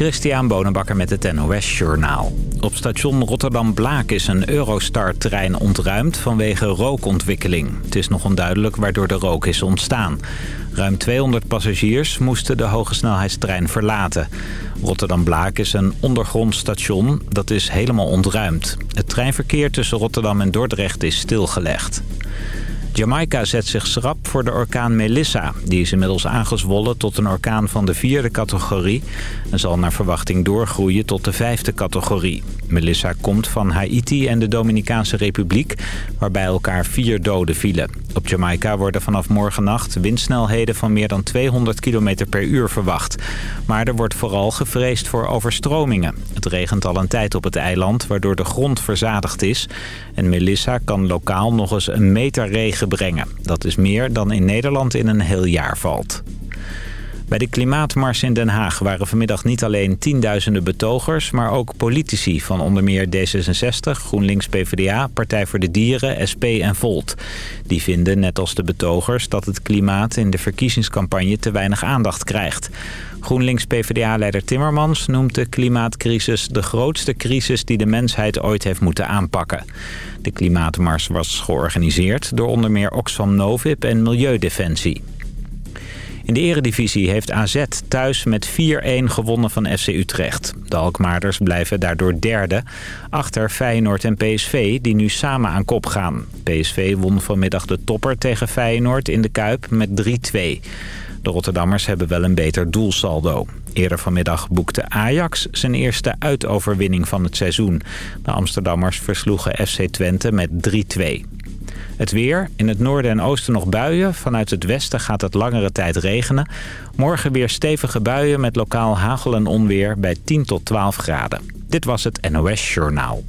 Christian Bonenbakker met het NOS Journaal. Op station Rotterdam-Blaak is een Eurostar-trein ontruimd vanwege rookontwikkeling. Het is nog onduidelijk waardoor de rook is ontstaan. Ruim 200 passagiers moesten de hogesnelheidstrein verlaten. Rotterdam-Blaak is een ondergronds station dat is helemaal ontruimd. Het treinverkeer tussen Rotterdam en Dordrecht is stilgelegd. Jamaica zet zich schrap voor de orkaan Melissa. Die is inmiddels aangezwollen tot een orkaan van de vierde categorie... en zal naar verwachting doorgroeien tot de vijfde categorie. Melissa komt van Haiti en de Dominicaanse Republiek... waarbij elkaar vier doden vielen. Op Jamaica worden vanaf morgennacht windsnelheden van meer dan 200 km per uur verwacht. Maar er wordt vooral gevreesd voor overstromingen. Het regent al een tijd op het eiland, waardoor de grond verzadigd is. En Melissa kan lokaal nog eens een meter regen Dat is meer dan in Nederland in een heel jaar valt. Bij de klimaatmars in Den Haag waren vanmiddag niet alleen tienduizenden betogers... maar ook politici van onder meer D66, GroenLinks PvdA, Partij voor de Dieren, SP en Volt. Die vinden, net als de betogers, dat het klimaat in de verkiezingscampagne te weinig aandacht krijgt. GroenLinks PvdA-leider Timmermans noemt de klimaatcrisis de grootste crisis die de mensheid ooit heeft moeten aanpakken. De klimaatmars was georganiseerd door onder meer Oxfam Novib en Milieudefensie. In de eredivisie heeft AZ thuis met 4-1 gewonnen van FC Utrecht. De Alkmaarders blijven daardoor derde, achter Feyenoord en PSV die nu samen aan kop gaan. PSV won vanmiddag de topper tegen Feyenoord in de Kuip met 3-2. De Rotterdammers hebben wel een beter doelsaldo. Eerder vanmiddag boekte Ajax zijn eerste uitoverwinning van het seizoen. De Amsterdammers versloegen FC Twente met 3-2. Het weer. In het noorden en oosten nog buien. Vanuit het westen gaat het langere tijd regenen. Morgen weer stevige buien met lokaal hagel en onweer bij 10 tot 12 graden. Dit was het NOS Journaal.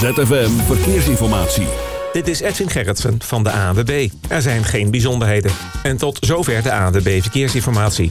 ZFM Verkeersinformatie. Dit is Edwin Gerritsen van de ANWB. Er zijn geen bijzonderheden. En tot zover de ANWB Verkeersinformatie.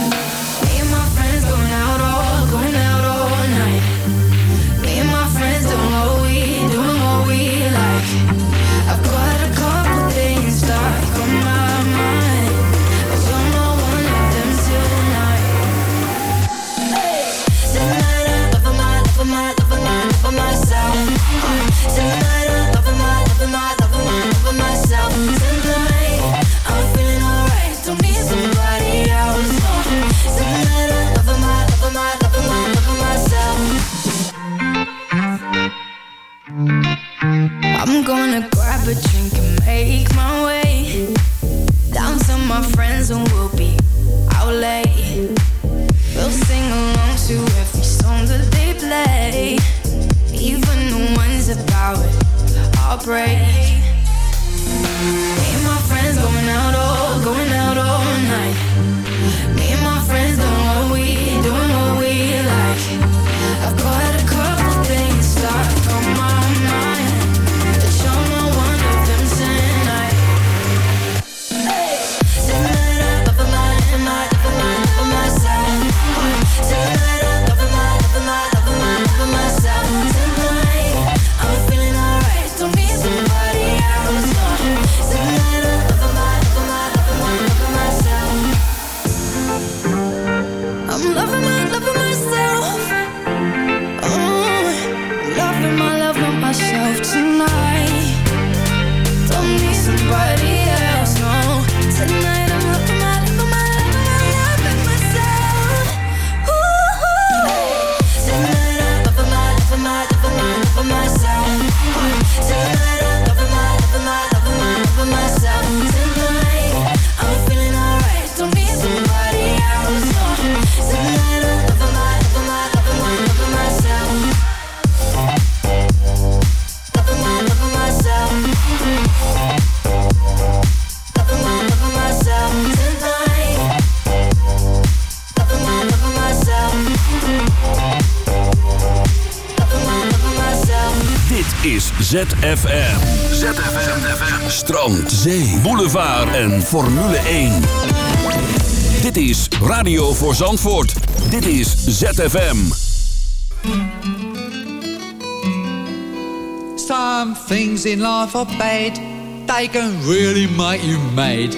ZFM. ZFM. Strand, zee, boulevard en Formule 1. Dit is Radio voor Zandvoort. Dit is ZFM. Some things in life are bad. They can really make you mad.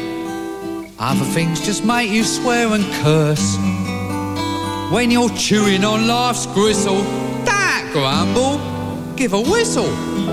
Other things just make you swear and curse. When you're chewing on life's gristle, that grumble, give a whistle.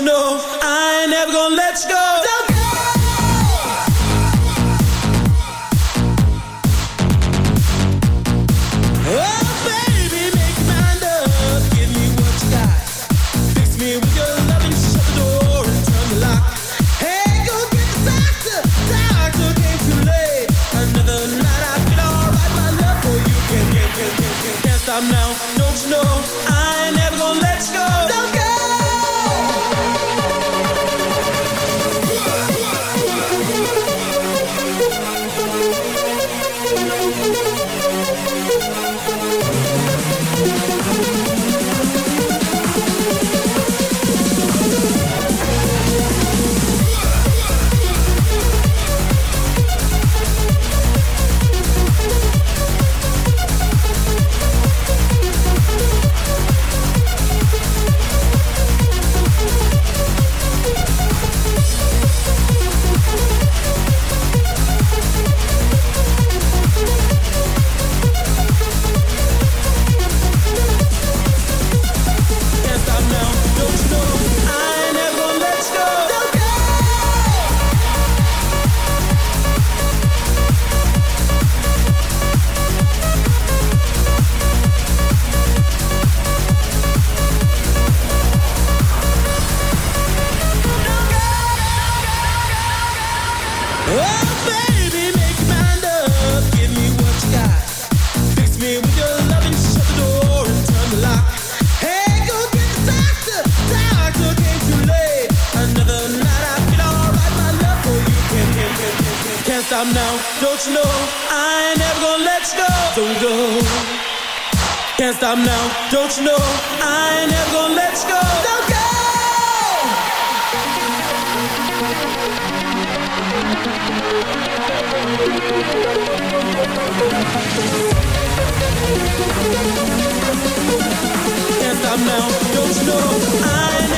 no go. Don't go. Can't stop now, don't you know? I ain't never gonna let you go. Don't go. Can't stop now, don't you know? I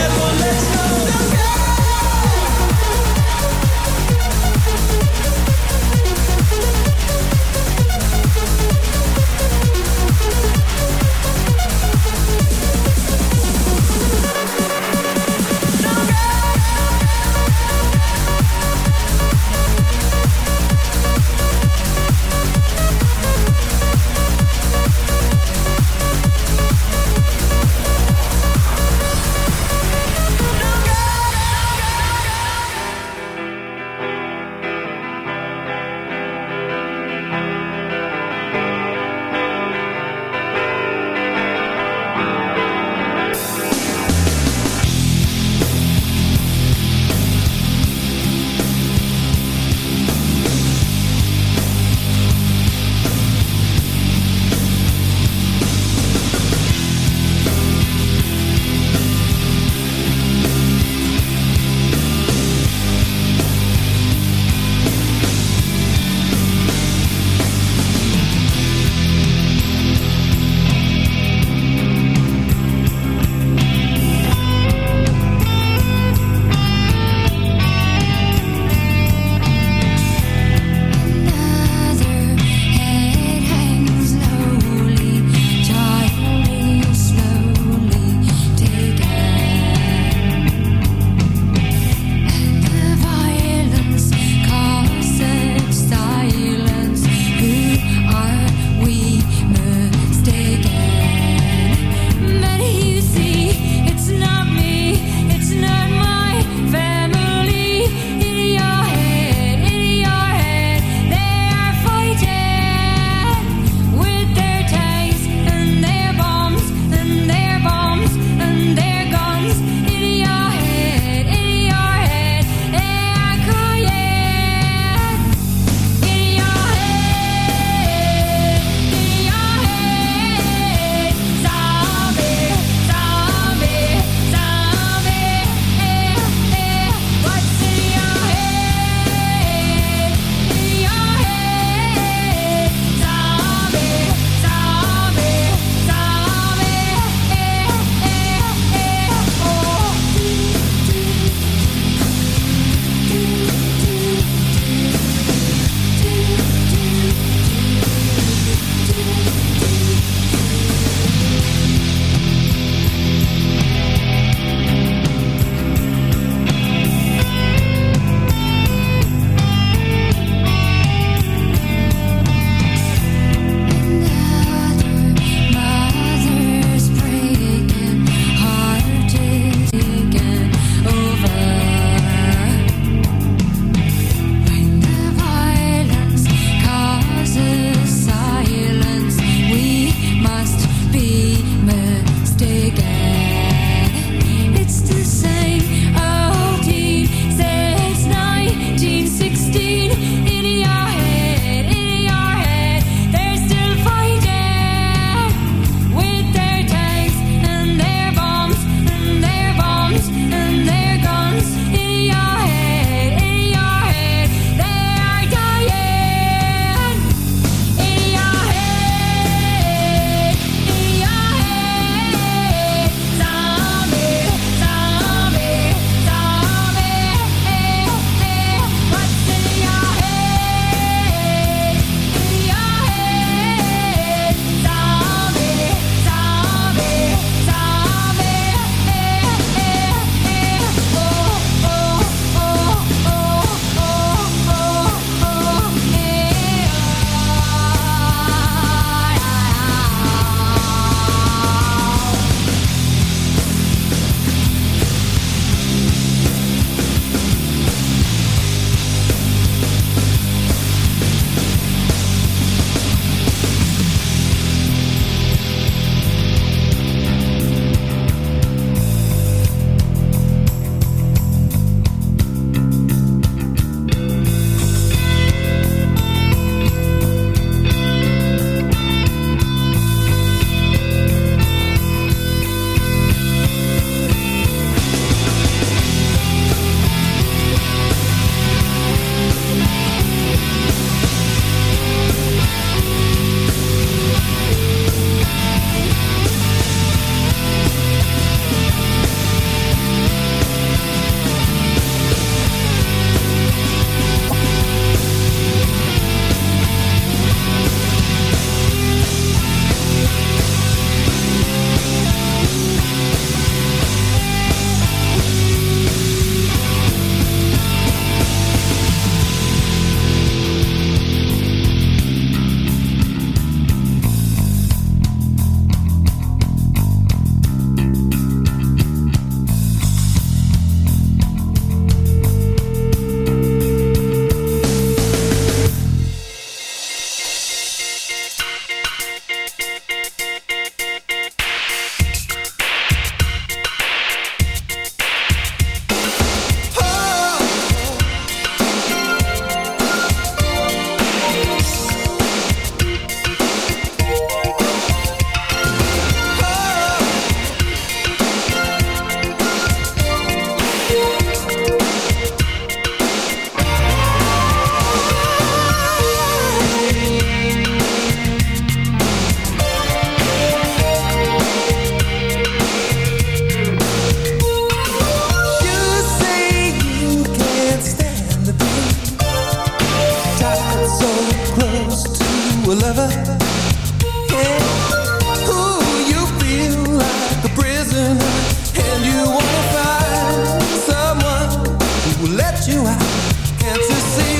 can't you see?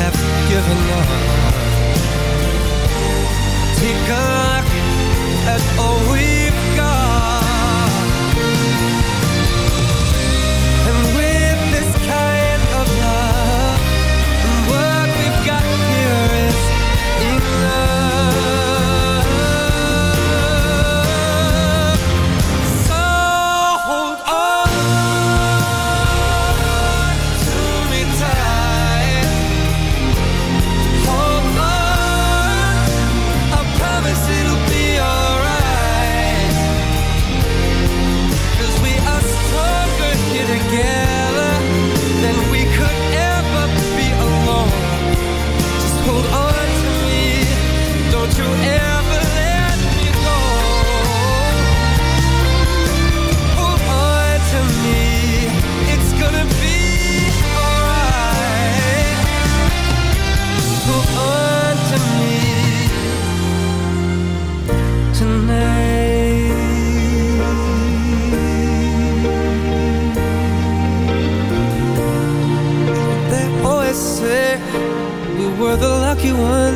have given up. Take a look at all we've you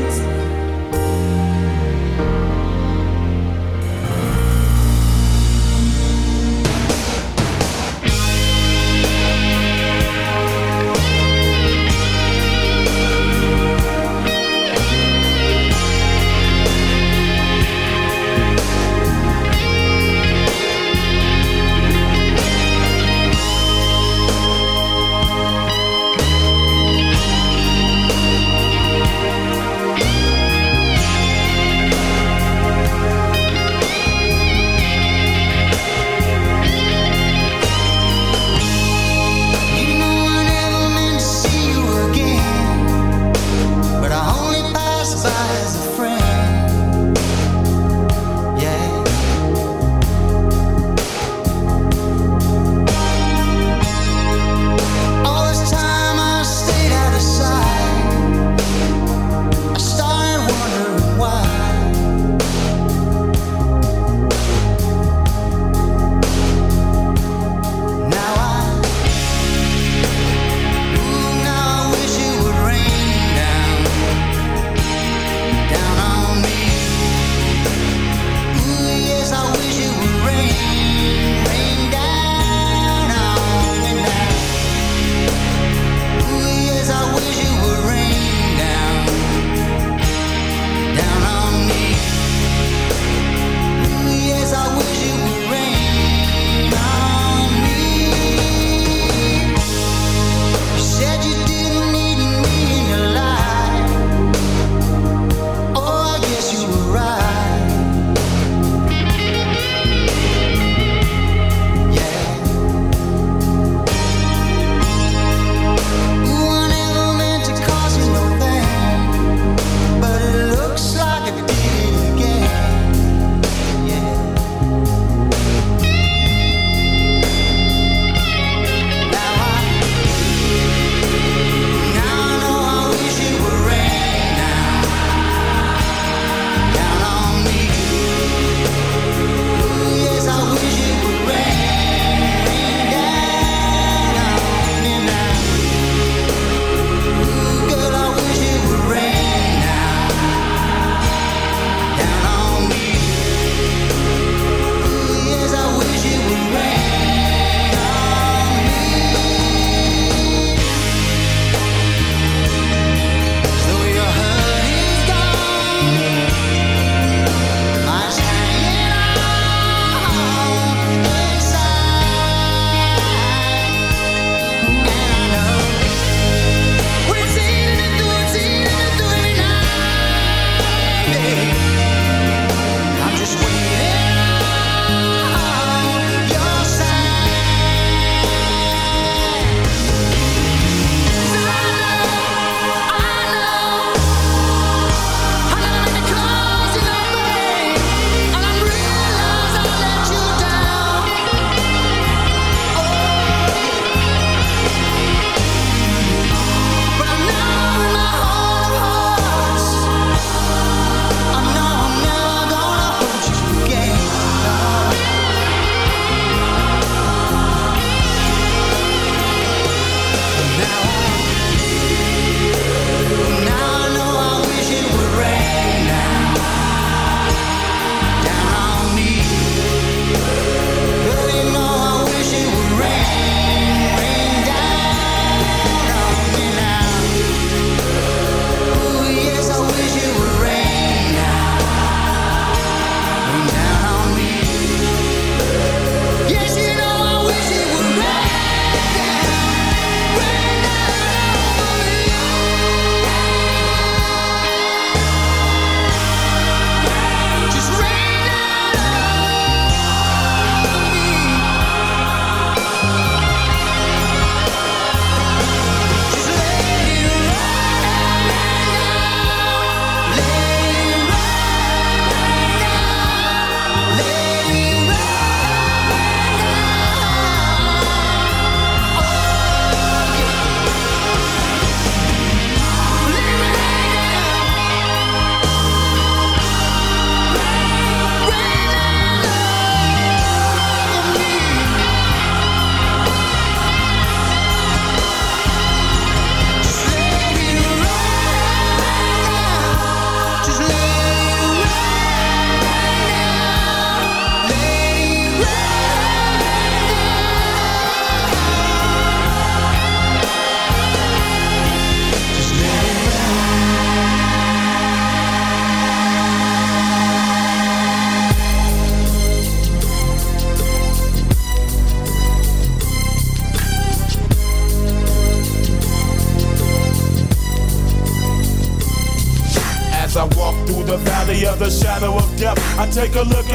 take a look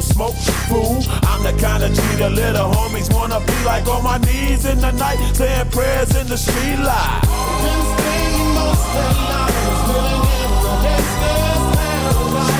the smoke. Fool, I'm the kind of G the little homies wanna be like on my knees in the night, saying prayers in the street light. Been spending most of their lives living in the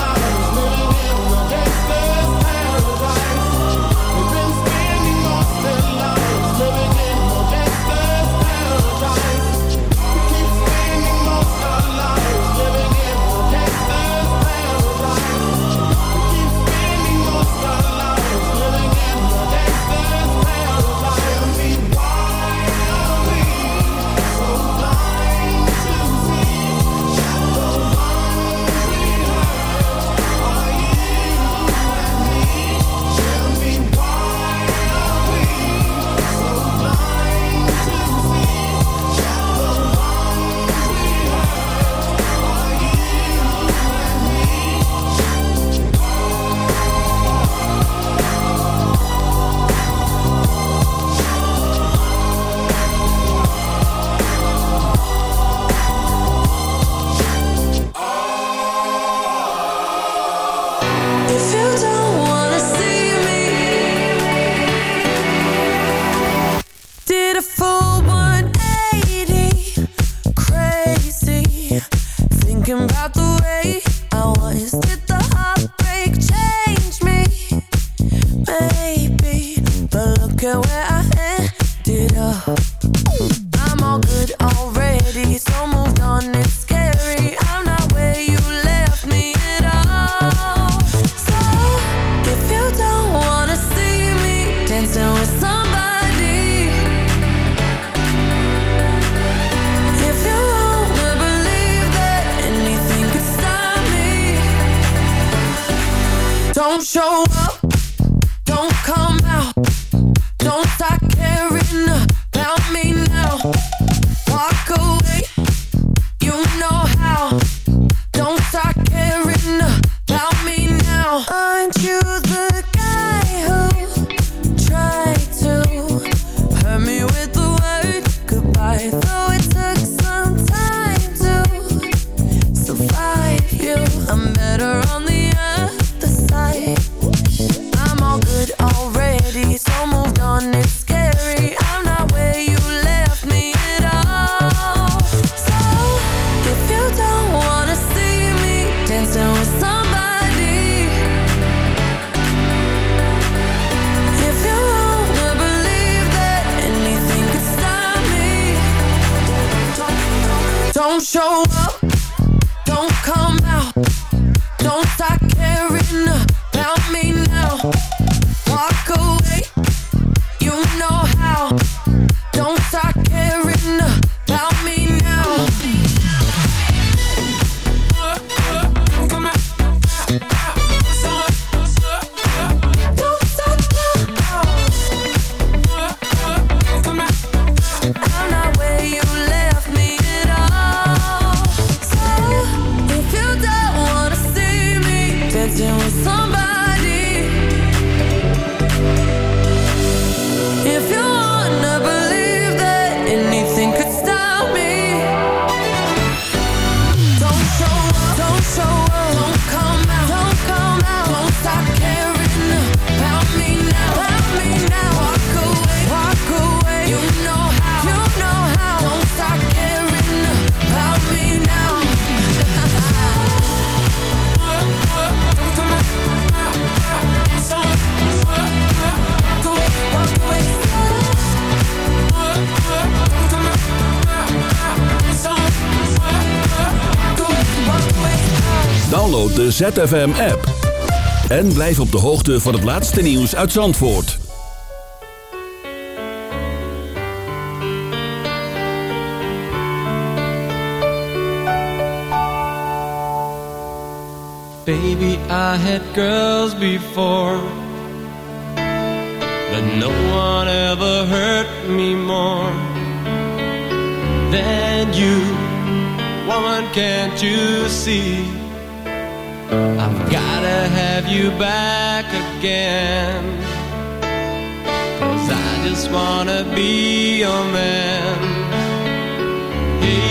Show up, ZFM-app. En blijf op de hoogte van het laatste nieuws uit Zandvoort. Baby, I had girls before. But no one ever hurt me more than you. Woman, can't you see? I've gotta have you back again. Cause I just wanna be your man. Hey.